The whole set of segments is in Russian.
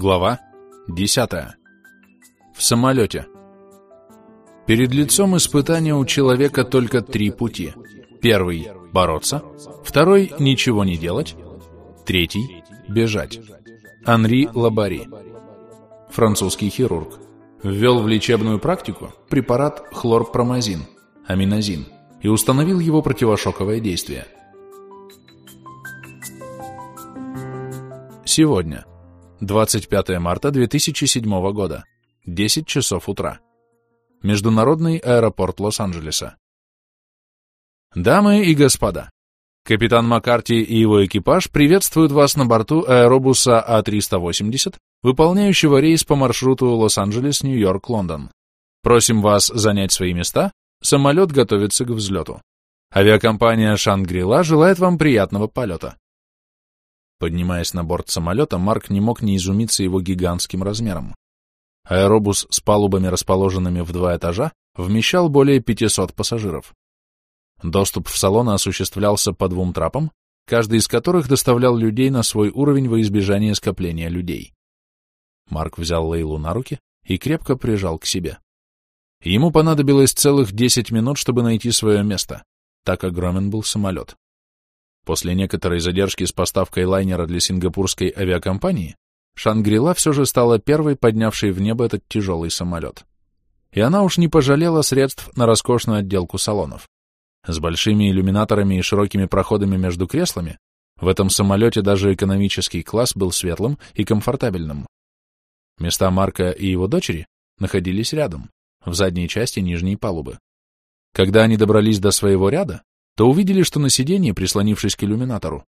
Глава 10. В самолете. Перед лицом испытания у человека только три пути. Первый – бороться. Второй – ничего не делать. Третий – бежать. Анри Лабари. Французский хирург. Ввел в лечебную практику препарат хлорпромазин, аминозин, и установил его противошоковое действие. Сегодня. 25 марта 2007 года. 10 часов утра. Международный аэропорт Лос-Анджелеса. Дамы и господа, капитан Маккарти и его экипаж приветствуют вас на борту аэробуса А380, выполняющего рейс по маршруту Лос-Анджелес-Нью-Йорк-Лондон. Просим вас занять свои места, самолет готовится к взлету. Авиакомпания «Шангрила» желает вам приятного полета. Поднимаясь на борт самолета, Марк не мог не изумиться его гигантским размером. Аэробус с палубами, расположенными в два этажа, вмещал более 500 пассажиров. Доступ в салон осуществлялся по двум трапам, каждый из которых доставлял людей на свой уровень во избежание скопления людей. Марк взял Лейлу на руки и крепко прижал к себе. Ему понадобилось целых 10 минут, чтобы найти свое место. Так огромен был самолет. После некоторой задержки с поставкой лайнера для сингапурской авиакомпании, Шангрила все же стала первой, поднявшей в небо этот тяжелый самолет. И она уж не пожалела средств на роскошную отделку салонов. С большими иллюминаторами и широкими проходами между креслами в этом самолете даже экономический класс был светлым и комфортабельным. Места Марка и его дочери находились рядом, в задней части нижней палубы. Когда они добрались до своего ряда, то увидели, что на сиденье, прислонившись к иллюминатору,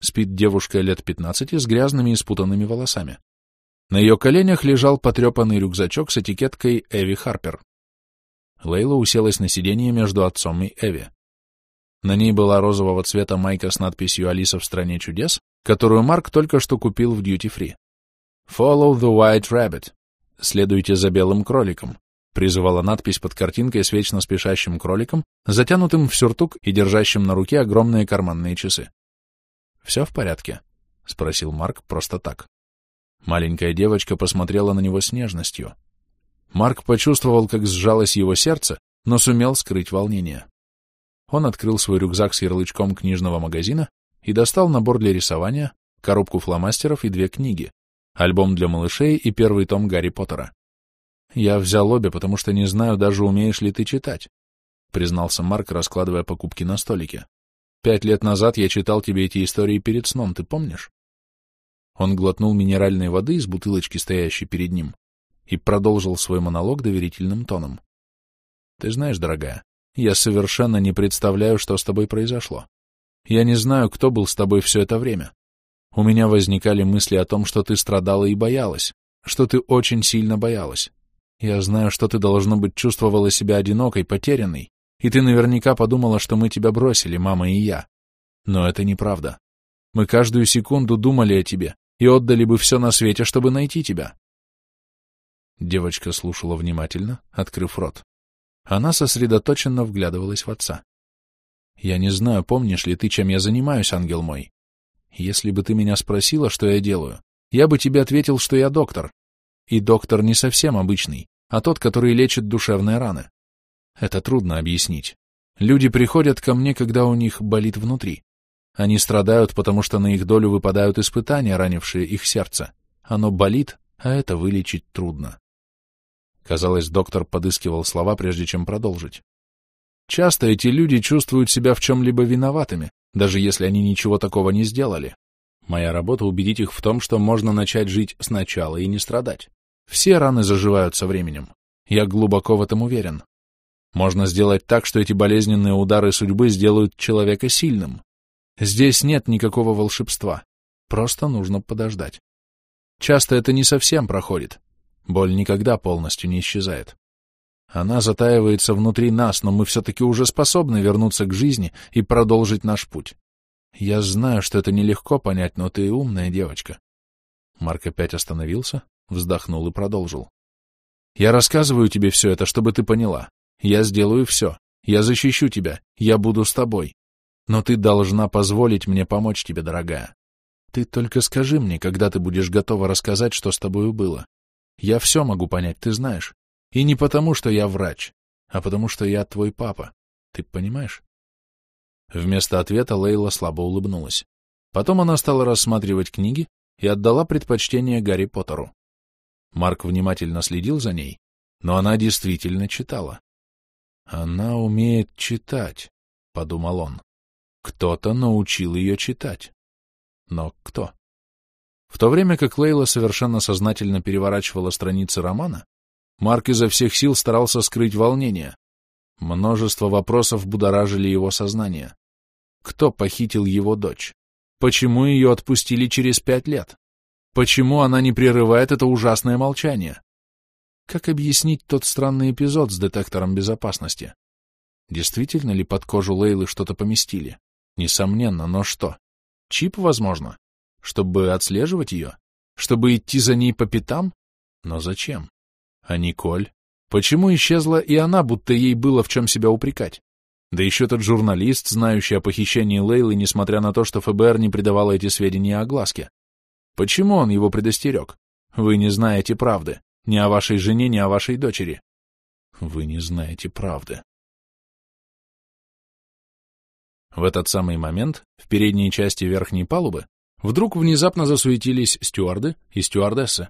спит девушка лет пятнадцати с грязными и спутанными волосами. На ее коленях лежал потрепанный рюкзачок с этикеткой «Эви Харпер». Лейла уселась на сиденье между отцом и Эви. На ней была розового цвета майка с надписью «Алиса в стране чудес», которую Марк только что купил в дьюти-фри. «Follow the white rabbit» — «Следуйте за белым кроликом», призывала надпись под картинкой с вечно спешащим кроликом, затянутым в сюртук и держащим на руке огромные карманные часы. «Все в порядке?» — спросил Марк просто так. Маленькая девочка посмотрела на него с нежностью. Марк почувствовал, как сжалось его сердце, но сумел скрыть волнение. Он открыл свой рюкзак с ярлычком книжного магазина и достал набор для рисования, коробку фломастеров и две книги, альбом для малышей и первый том Гарри Поттера. «Я взял обе, потому что не знаю, даже умеешь ли ты читать», — признался Марк, раскладывая покупки на столике. «Пять лет назад я читал тебе эти истории перед сном, ты помнишь?» Он глотнул минеральной воды из бутылочки, стоящей перед ним, и продолжил свой монолог доверительным тоном. «Ты знаешь, дорогая, я совершенно не представляю, что с тобой произошло. Я не знаю, кто был с тобой все это время. У меня возникали мысли о том, что ты страдала и боялась, что ты очень сильно боялась. Я знаю, что ты, должно быть, чувствовала себя одинокой, потерянной, и ты наверняка подумала, что мы тебя бросили, мама и я. Но это неправда. Мы каждую секунду думали о тебе и отдали бы все на свете, чтобы найти тебя. Девочка слушала внимательно, открыв рот. Она сосредоточенно вглядывалась в отца. «Я не знаю, помнишь ли ты, чем я занимаюсь, ангел мой? Если бы ты меня спросила, что я делаю, я бы тебе ответил, что я доктор. И доктор не совсем обычный а тот, который лечит душевные раны. Это трудно объяснить. Люди приходят ко мне, когда у них болит внутри. Они страдают, потому что на их долю выпадают испытания, ранившие их сердце. Оно болит, а это вылечить трудно. Казалось, доктор подыскивал слова, прежде чем продолжить. Часто эти люди чувствуют себя в чем-либо виноватыми, даже если они ничего такого не сделали. Моя работа — убедить их в том, что можно начать жить сначала и не страдать. Все раны заживают со временем. Я глубоко в этом уверен. Можно сделать так, что эти болезненные удары судьбы сделают человека сильным. Здесь нет никакого волшебства. Просто нужно подождать. Часто это не совсем проходит. Боль никогда полностью не исчезает. Она затаивается внутри нас, но мы все-таки уже способны вернуться к жизни и продолжить наш путь. Я знаю, что это нелегко понять, но ты умная девочка. Марк опять остановился, Вздохнул и продолжил. Я рассказываю тебе все это, чтобы ты поняла. Я сделаю все. Я защищу тебя. Я буду с тобой. Но ты должна позволить мне помочь тебе, дорогая. Ты только скажи мне, когда ты будешь готова рассказать, что с тобою было. Я все могу понять, ты знаешь. И не потому, что я врач, а потому, что я твой папа. Ты понимаешь? Вместо ответа Лейла слабо улыбнулась. Потом она стала рассматривать книги и отдала предпочтение Гарри Поттеру. Марк внимательно следил за ней, но она действительно читала. «Она умеет читать», — подумал он. «Кто-то научил ее читать». Но кто? В то время как Лейла совершенно сознательно переворачивала страницы романа, Марк изо всех сил старался скрыть волнение. Множество вопросов будоражили его сознание. Кто похитил его дочь? Почему ее отпустили через пять лет? Почему она не прерывает это ужасное молчание? Как объяснить тот странный эпизод с детектором безопасности? Действительно ли под кожу Лейлы что-то поместили? Несомненно, но что? Чип, возможно. Чтобы отслеживать ее? Чтобы идти за ней по пятам? Но зачем? А Николь? Почему исчезла и она, будто ей было в чем себя упрекать? Да еще тот журналист, знающий о похищении Лейлы, несмотря на то, что ФБР не придавало эти сведения огласке. Почему он его предостерег? Вы не знаете правды. Ни о вашей жене, ни о вашей дочери. Вы не знаете правды. В этот самый момент в передней части верхней палубы вдруг внезапно засуетились стюарды и стюардессы.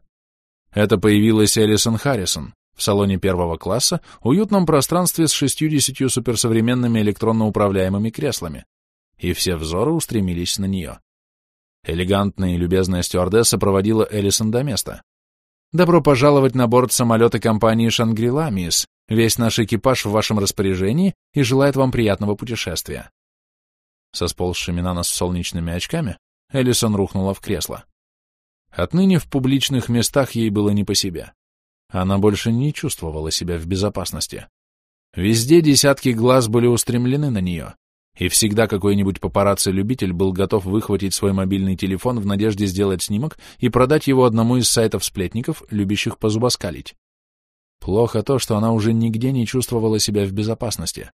Это появилась Элисон Харрисон в салоне первого класса, уютном пространстве с 60 суперсовременными электронно управляемыми креслами, и все взоры устремились на нее. Элегантная и любезная стюардесса проводила Элисон до места. «Добро пожаловать на борт самолета компании «Шангрила», мисс. Весь наш экипаж в вашем распоряжении и желает вам приятного путешествия со сползшими на нос солнечными очками, Эллисон рухнула в кресло. Отныне в публичных местах ей было не по себе. Она больше не чувствовала себя в безопасности. Везде десятки глаз были устремлены на нее, и всегда какой-нибудь папарацци-любитель был готов выхватить свой мобильный телефон в надежде сделать снимок и продать его одному из сайтов сплетников, любящих позубоскалить. Плохо то, что она уже нигде не чувствовала себя в безопасности.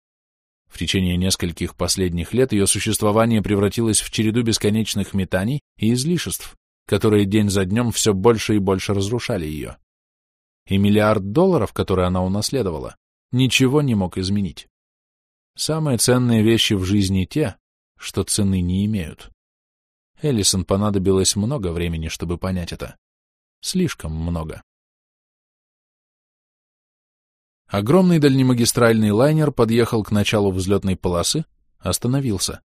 В течение нескольких последних лет ее существование превратилось в череду бесконечных метаний и излишеств, которые день за днем все больше и больше разрушали ее. И миллиард долларов, которые она унаследовала, ничего не мог изменить. Самые ценные вещи в жизни те, что цены не имеют. Эллисон понадобилось много времени, чтобы понять это. Слишком много. Огромный дальнемагистральный лайнер подъехал к началу взлетной полосы, остановился,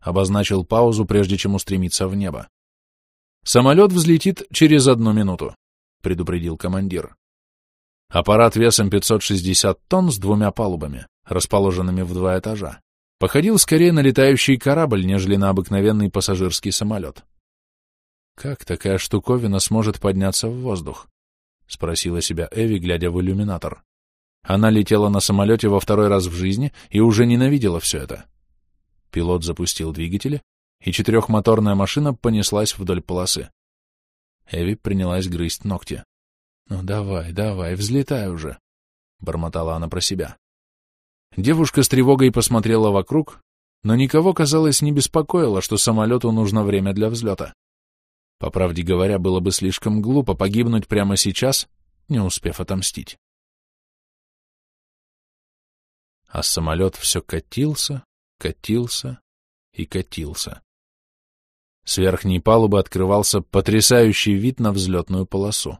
обозначил паузу, прежде чем устремиться в небо. «Самолет взлетит через одну минуту», — предупредил командир. Аппарат весом 560 тонн с двумя палубами, расположенными в два этажа, походил скорее на летающий корабль, нежели на обыкновенный пассажирский самолет. «Как такая штуковина сможет подняться в воздух?» — спросила себя Эви, глядя в иллюминатор. Она летела на самолете во второй раз в жизни и уже ненавидела все это. Пилот запустил двигатели, и четырехмоторная машина понеслась вдоль полосы. Эви принялась грызть ногти. «Ну давай, давай, взлетай уже», — бормотала она про себя. Девушка с тревогой посмотрела вокруг, но никого, казалось, не беспокоило, что самолету нужно время для взлета. По правде говоря, было бы слишком глупо погибнуть прямо сейчас, не успев отомстить. а самолет все катился, катился и катился. С верхней палубы открывался потрясающий вид на взлетную полосу.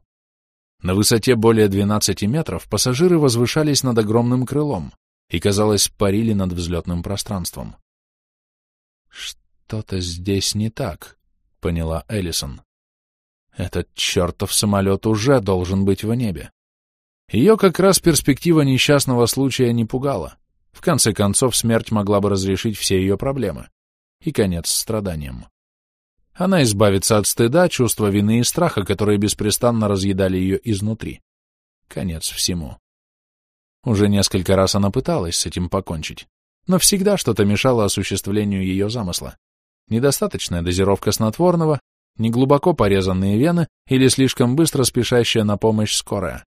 На высоте более 12 метров пассажиры возвышались над огромным крылом и, казалось, парили над взлетным пространством. «Что-то здесь не так», — поняла Эллисон. «Этот чертов самолет уже должен быть в небе». Ее как раз перспектива несчастного случая не пугала. В конце концов, смерть могла бы разрешить все ее проблемы. И конец страданиям. Она избавится от стыда, чувства вины и страха, которые беспрестанно разъедали ее изнутри. Конец всему. Уже несколько раз она пыталась с этим покончить, но всегда что-то мешало осуществлению ее замысла. Недостаточная дозировка снотворного, неглубоко порезанные вены или слишком быстро спешащая на помощь скорая.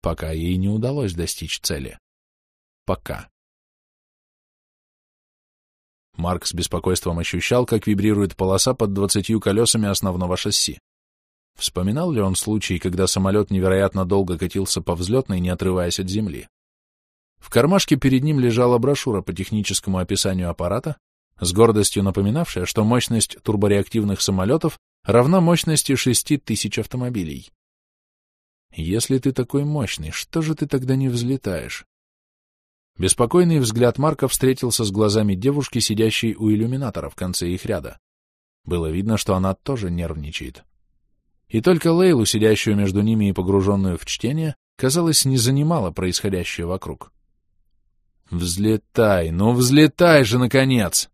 Пока ей не удалось достичь цели. Пока. Марк с беспокойством ощущал, как вибрирует полоса под двадцатью колесами основного шасси. Вспоминал ли он случай, когда самолет невероятно долго катился по взлетной, не отрываясь от земли? В кармашке перед ним лежала брошюра по техническому описанию аппарата, с гордостью напоминавшая, что мощность турбореактивных самолетов равна мощности шести тысяч автомобилей. Если ты такой мощный, что же ты тогда не взлетаешь? Беспокойный взгляд Марка встретился с глазами девушки, сидящей у иллюминатора в конце их ряда. Было видно, что она тоже нервничает. И только Лейлу, сидящую между ними и погруженную в чтение, казалось, не занимало происходящее вокруг. «Взлетай! Ну, взлетай же, наконец!»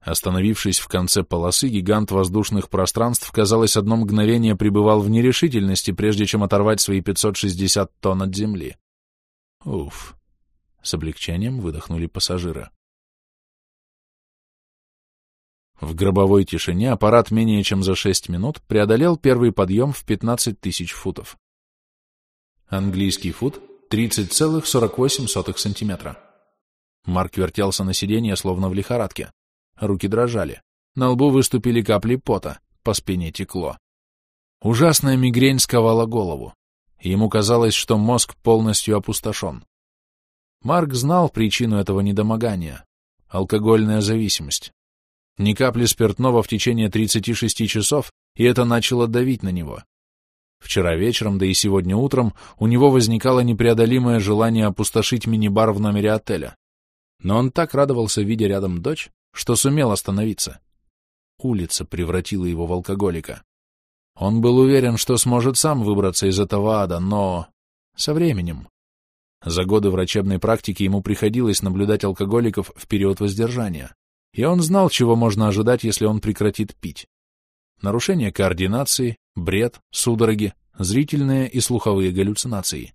Остановившись в конце полосы, гигант воздушных пространств, казалось, одно мгновение пребывал в нерешительности, прежде чем оторвать свои 560 тонн от земли. Уф. С облегчением выдохнули пассажиры. В гробовой тишине аппарат менее чем за 6 минут преодолел первый подъем в 15 тысяч футов. Английский фут — 30,48 сантиметра. Марк вертелся на сиденье, словно в лихорадке. Руки дрожали. На лбу выступили капли пота, по спине текло. Ужасная мигрень сковала голову. Ему казалось, что мозг полностью опустошен. Марк знал причину этого недомогания — алкогольная зависимость. Ни капли спиртного в течение 36 часов, и это начало давить на него. Вчера вечером, да и сегодня утром, у него возникало непреодолимое желание опустошить мини-бар в номере отеля. Но он так радовался, видя рядом дочь, что сумел остановиться. Улица превратила его в алкоголика. Он был уверен, что сможет сам выбраться из этого ада, но... со временем. За годы врачебной практики ему приходилось наблюдать алкоголиков в период воздержания, и он знал, чего можно ожидать, если он прекратит пить. Нарушение координации, бред, судороги, зрительные и слуховые галлюцинации.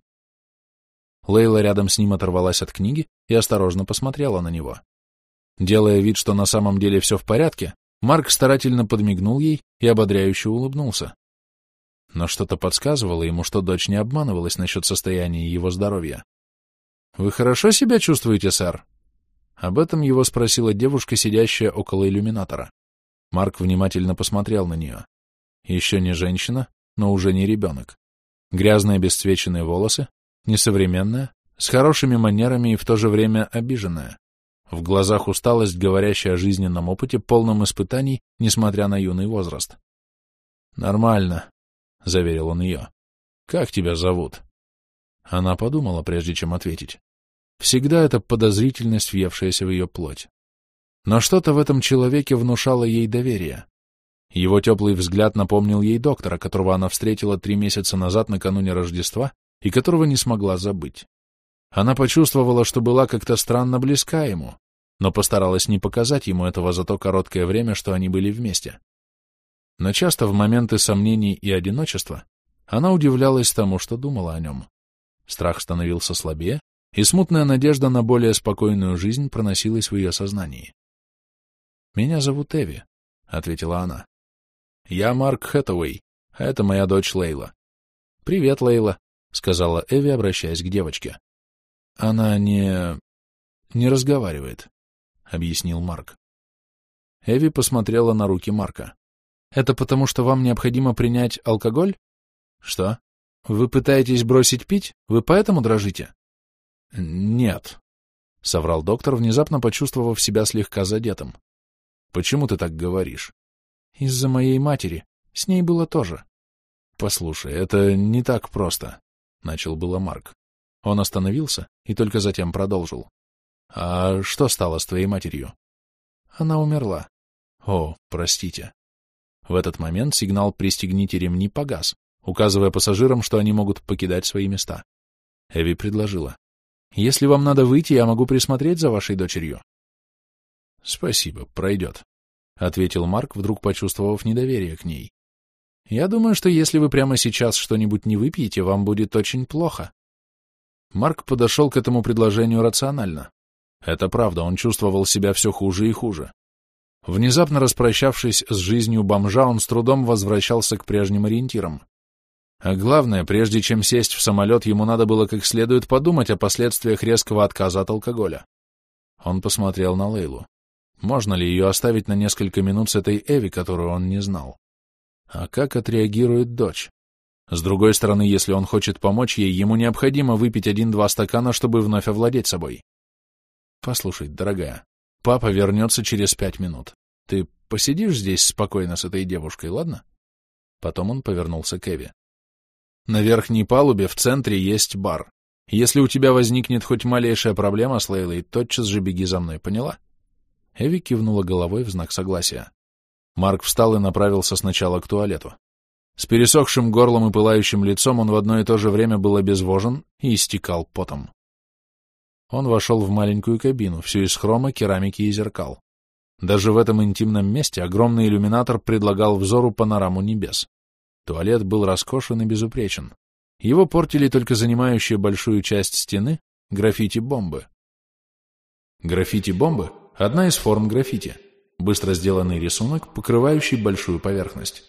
Лейла рядом с ним оторвалась от книги и осторожно посмотрела на него. Делая вид, что на самом деле все в порядке, Марк старательно подмигнул ей и ободряюще улыбнулся. Но что-то подсказывало ему, что дочь не обманывалась насчет состояния его здоровья. «Вы хорошо себя чувствуете, сэр?» Об этом его спросила девушка, сидящая около иллюминатора. Марк внимательно посмотрел на нее. Еще не женщина, но уже не ребенок. Грязные бесцвеченные волосы, несовременная, с хорошими манерами и в то же время обиженная. В глазах усталость, говорящая о жизненном опыте, полном испытаний, несмотря на юный возраст. «Нормально», — заверил он ее. «Как тебя зовут?» Она подумала, прежде чем ответить. Всегда эта подозрительность, въевшаяся в ее плоть. Но что-то в этом человеке внушало ей доверие. Его теплый взгляд напомнил ей доктора, которого она встретила три месяца назад накануне Рождества и которого не смогла забыть. Она почувствовала, что была как-то странно близка ему, но постаралась не показать ему этого за то короткое время, что они были вместе. Но часто в моменты сомнений и одиночества она удивлялась тому, что думала о нем. Страх становился слабее, и смутная надежда на более спокойную жизнь проносилась в ее сознании. «Меня зовут Эви», — ответила она. «Я Марк Хэтэуэй, а это моя дочь Лейла». «Привет, Лейла», — сказала Эви, обращаясь к девочке. Она не... не разговаривает, — объяснил Марк. Эви посмотрела на руки Марка. Это потому, что вам необходимо принять алкоголь? Что? Вы пытаетесь бросить пить? Вы поэтому дрожите? Нет, — соврал доктор, внезапно почувствовав себя слегка задетым. Почему ты так говоришь? Из-за моей матери. С ней было тоже. Послушай, это не так просто, — начал было Марк. Он остановился и только затем продолжил. «А что стало с твоей матерью?» «Она умерла». «О, простите». В этот момент сигнал «Пристегните ремни» погас, указывая пассажирам, что они могут покидать свои места. Эви предложила. «Если вам надо выйти, я могу присмотреть за вашей дочерью». «Спасибо, пройдет», — ответил Марк, вдруг почувствовав недоверие к ней. «Я думаю, что если вы прямо сейчас что-нибудь не выпьете, вам будет очень плохо», Марк подошел к этому предложению рационально. Это правда, он чувствовал себя все хуже и хуже. Внезапно распрощавшись с жизнью бомжа, он с трудом возвращался к прежним ориентирам. А главное, прежде чем сесть в самолет, ему надо было как следует подумать о последствиях резкого отказа от алкоголя. Он посмотрел на Лейлу. Можно ли ее оставить на несколько минут с этой Эви, которую он не знал? А как отреагирует дочь? С другой стороны, если он хочет помочь ей, ему необходимо выпить один-два стакана, чтобы вновь овладеть собой. Послушай, дорогая, папа вернется через пять минут. Ты посидишь здесь спокойно с этой девушкой, ладно? Потом он повернулся к Эви. На верхней палубе в центре есть бар. Если у тебя возникнет хоть малейшая проблема с Лейлой, тотчас же беги за мной, поняла? Эви кивнула головой в знак согласия. Марк встал и направился сначала к туалету. С пересохшим горлом и пылающим лицом он в одно и то же время был обезвожен и истекал потом. Он вошел в маленькую кабину, всю из хрома, керамики и зеркал. Даже в этом интимном месте огромный иллюминатор предлагал взору панораму небес. Туалет был роскошен и безупречен. Его портили только занимающие большую часть стены граффити-бомбы. Граффити-бомбы — одна из форм граффити, быстро сделанный рисунок, покрывающий большую поверхность.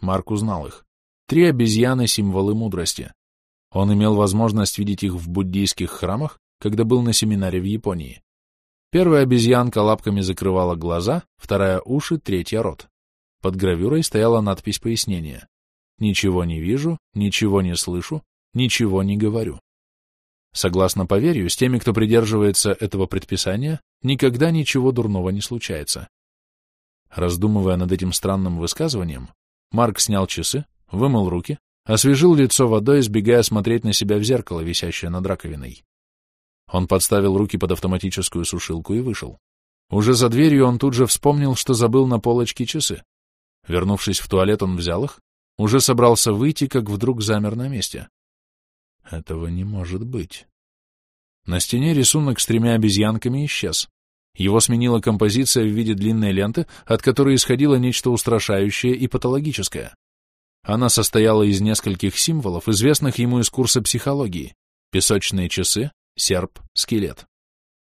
Марк узнал их. Три обезьяны — символы мудрости. Он имел возможность видеть их в буддийских храмах, когда был на семинаре в Японии. Первая обезьянка лапками закрывала глаза, вторая — уши, третья — рот. Под гравюрой стояла надпись пояснения. «Ничего не вижу, ничего не слышу, ничего не говорю». Согласно поверью, с теми, кто придерживается этого предписания, никогда ничего дурного не случается. Раздумывая над этим странным высказыванием, Марк снял часы, вымыл руки, освежил лицо водой, избегая смотреть на себя в зеркало, висящее над раковиной. Он подставил руки под автоматическую сушилку и вышел. Уже за дверью он тут же вспомнил, что забыл на полочке часы. Вернувшись в туалет, он взял их, уже собрался выйти, как вдруг замер на месте. Этого не может быть. На стене рисунок с тремя обезьянками исчез. Его сменила композиция в виде длинной ленты, от которой исходило нечто устрашающее и патологическое. Она состояла из нескольких символов, известных ему из курса психологии. Песочные часы, серп, скелет.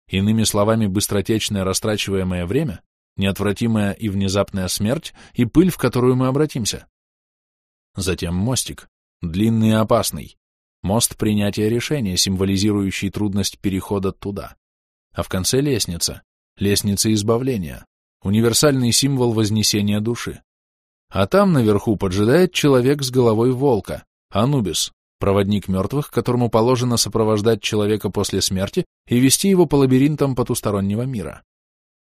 Иными словами, быстротечное растрачиваемое время, неотвратимая и внезапная смерть и пыль, в которую мы обратимся. Затем мостик, длинный и опасный. Мост принятия решения, символизирующий трудность перехода туда. А в конце лестница, лестница избавления, универсальный символ вознесения души. А там наверху поджидает человек с головой волка, Анубис, проводник мертвых, которому положено сопровождать человека после смерти и вести его по лабиринтам потустороннего мира.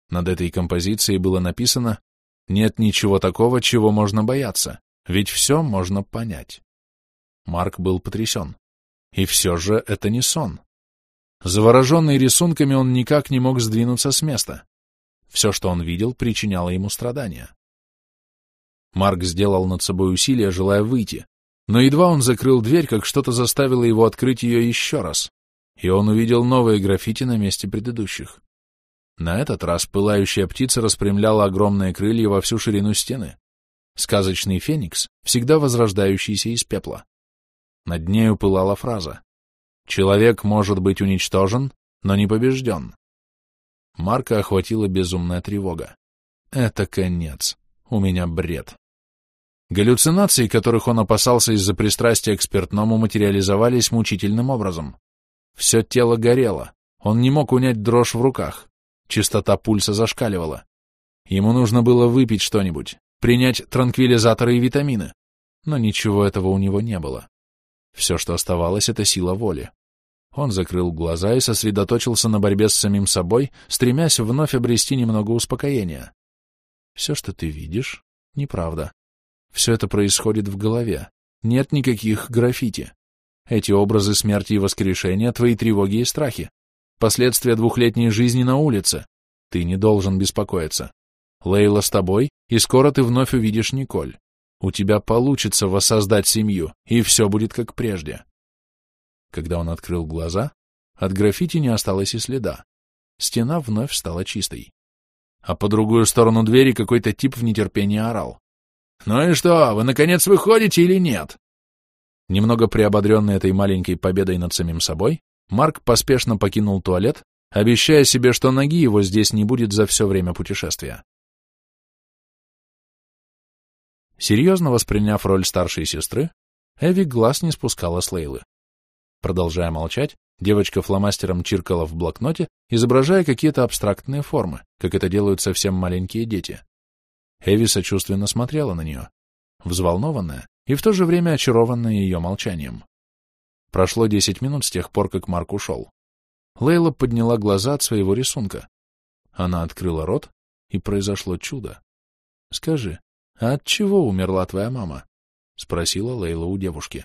Над этой композицией было написано «Нет ничего такого, чего можно бояться, ведь все можно понять». Марк был потрясен. И все же это не сон. Завороженный рисунками, он никак не мог сдвинуться с места. Все, что он видел, причиняло ему страдания. Марк сделал над собой усилие, желая выйти, но едва он закрыл дверь, как что-то заставило его открыть ее еще раз, и он увидел новые граффити на месте предыдущих. На этот раз пылающая птица распрямляла огромные крылья во всю ширину стены. Сказочный феникс, всегда возрождающийся из пепла. Над нею пылала фраза Человек может быть уничтожен, но не побежден. Марка охватила безумная тревога. Это конец. У меня бред. Галлюцинации, которых он опасался из-за пристрастия к спиртному, материализовались мучительным образом. Все тело горело. Он не мог унять дрожь в руках. Частота пульса зашкаливала. Ему нужно было выпить что-нибудь, принять транквилизаторы и витамины. Но ничего этого у него не было. Все, что оставалось, — это сила воли. Он закрыл глаза и сосредоточился на борьбе с самим собой, стремясь вновь обрести немного успокоения. Все, что ты видишь, — неправда. Все это происходит в голове. Нет никаких граффити. Эти образы смерти и воскрешения — твои тревоги и страхи. Последствия двухлетней жизни на улице. Ты не должен беспокоиться. Лейла с тобой, и скоро ты вновь увидишь Николь. У тебя получится воссоздать семью, и все будет как прежде. Когда он открыл глаза, от граффити не осталось и следа. Стена вновь стала чистой. А по другую сторону двери какой-то тип в нетерпении орал. «Ну и что, вы наконец выходите или нет?» Немного приободренный этой маленькой победой над самим собой, Марк поспешно покинул туалет, обещая себе, что ноги его здесь не будет за все время путешествия. Серьезно восприняв роль старшей сестры, Эви глаз не спускала с Лейлы. Продолжая молчать, Девочка фломастером чиркала в блокноте, изображая какие-то абстрактные формы, как это делают совсем маленькие дети. Эви сочувственно смотрела на нее, взволнованная и в то же время очарованная ее молчанием. Прошло десять минут с тех пор, как Марк ушел. Лейла подняла глаза от своего рисунка. Она открыла рот, и произошло чудо. — Скажи, от чего умерла твоя мама? — спросила Лейла у девушки.